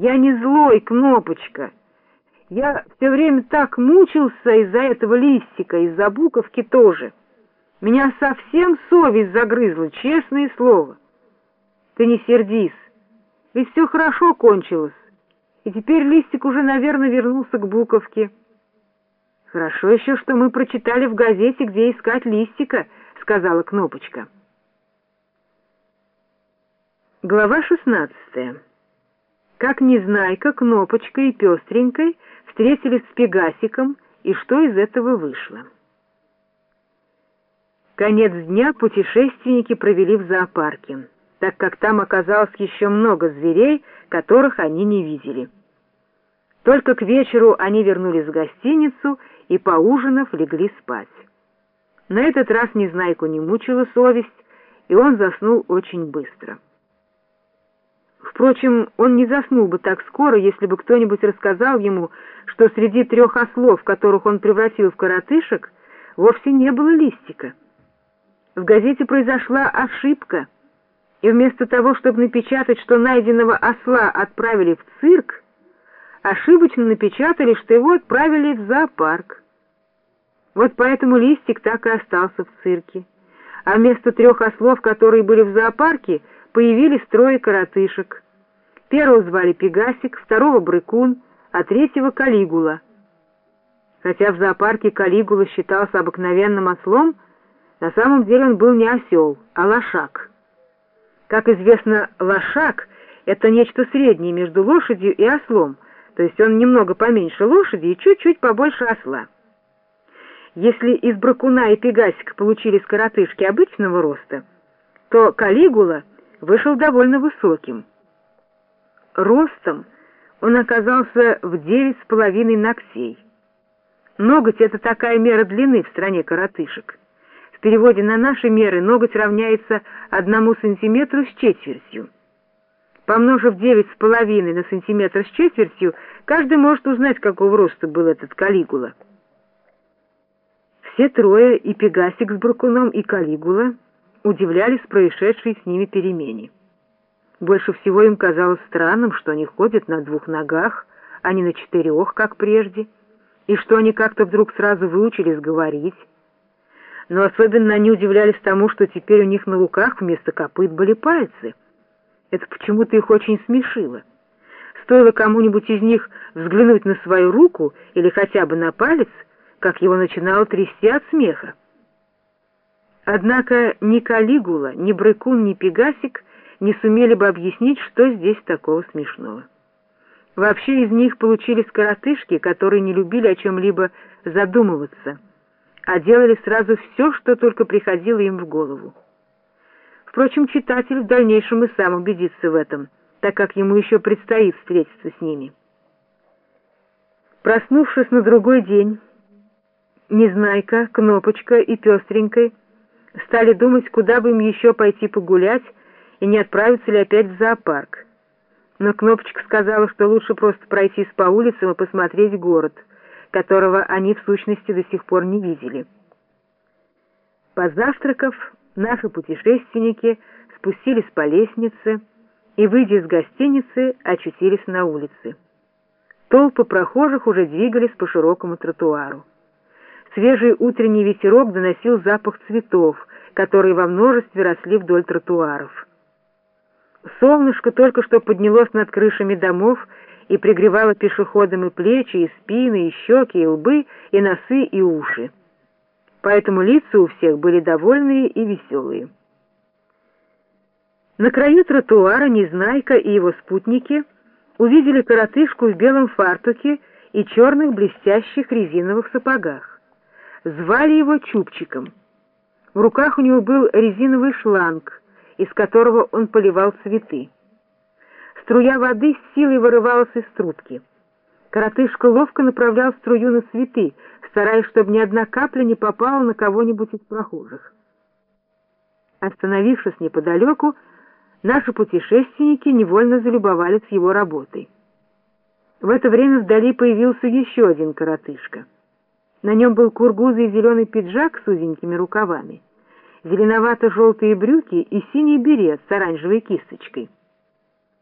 Я не злой, Кнопочка. Я все время так мучился из-за этого листика, из-за буковки тоже. Меня совсем совесть загрызла, честное слово. Ты не сердись, ведь все хорошо кончилось, и теперь листик уже, наверное, вернулся к буковке. Хорошо еще, что мы прочитали в газете, где искать листика, сказала Кнопочка. Глава шестнадцатая. Как Незнайка, Кнопочка и Пестренькой встретились с Пегасиком, и что из этого вышло. Конец дня путешественники провели в зоопарке, так как там оказалось еще много зверей, которых они не видели. Только к вечеру они вернулись в гостиницу и, поужинав, легли спать. На этот раз Незнайку не мучила совесть, и он заснул очень быстро. Впрочем, он не заснул бы так скоро, если бы кто-нибудь рассказал ему, что среди трех ослов, которых он превратил в коротышек, вовсе не было листика. В газете произошла ошибка, и вместо того, чтобы напечатать, что найденного осла отправили в цирк, ошибочно напечатали, что его отправили в зоопарк. Вот поэтому листик так и остался в цирке. А вместо трех ослов, которые были в зоопарке, появились трое коротышек. Первого звали Пегасик, второго — Брыкун, а третьего — Калигула. Хотя в зоопарке Калигула считался обыкновенным ослом, на самом деле он был не осел, а лошак. Как известно, лошак — это нечто среднее между лошадью и ослом, то есть он немного поменьше лошади и чуть-чуть побольше осла. Если из Бракуна и Пегасика получились коротышки обычного роста, то Калигула вышел довольно высоким. Ростом он оказался в девять с половиной ногтей. Ноготь — это такая мера длины в стране коротышек. В переводе на наши меры ноготь равняется одному сантиметру с четвертью. Помножив девять с половиной на сантиметр с четвертью, каждый может узнать, какого роста был этот Калигула. Все трое, и Пегасик с Бракуном, и Калигула, удивлялись происшедшей с ними перемене. Больше всего им казалось странным, что они ходят на двух ногах, а не на четырех, как прежде, и что они как-то вдруг сразу выучились говорить, но особенно они удивлялись тому, что теперь у них на руках вместо копыт были пальцы. Это почему-то их очень смешило. Стоило кому-нибудь из них взглянуть на свою руку или хотя бы на палец, как его начинало трясти от смеха. Однако ни Калигула, ни Брыкун, ни Пегасик не сумели бы объяснить, что здесь такого смешного. Вообще из них получились коротышки, которые не любили о чем-либо задумываться — а делали сразу все, что только приходило им в голову. Впрочем, читатель в дальнейшем и сам убедится в этом, так как ему еще предстоит встретиться с ними. Проснувшись на другой день, Незнайка, Кнопочка и Пестренькой стали думать, куда бы им еще пойти погулять и не отправиться ли опять в зоопарк. Но Кнопочка сказала, что лучше просто пройтись по улицам и посмотреть город — которого они в сущности до сих пор не видели. Позавтракав, наши путешественники спустились по лестнице и, выйдя из гостиницы, очутились на улице. Толпы прохожих уже двигались по широкому тротуару. Свежий утренний ветерок доносил запах цветов, которые во множестве росли вдоль тротуаров. Солнышко только что поднялось над крышами домов и пригревала пешеходам и плечи, и спины, и щеки, и лбы, и носы, и уши. Поэтому лица у всех были довольные и веселые. На краю тротуара Незнайка и его спутники увидели коротышку в белом фартуке и черных блестящих резиновых сапогах. Звали его Чупчиком. В руках у него был резиновый шланг, из которого он поливал цветы. Струя воды с силой вырывалась из трубки. Коротышка ловко направлял струю на цветы, стараясь, чтобы ни одна капля не попала на кого-нибудь из прохожих. Остановившись неподалеку, наши путешественники невольно залюбовались его работой. В это время вдали появился еще один коротышка. На нем был кургузый зеленый пиджак с узенькими рукавами, зеленовато-желтые брюки и синий берет с оранжевой кисточкой.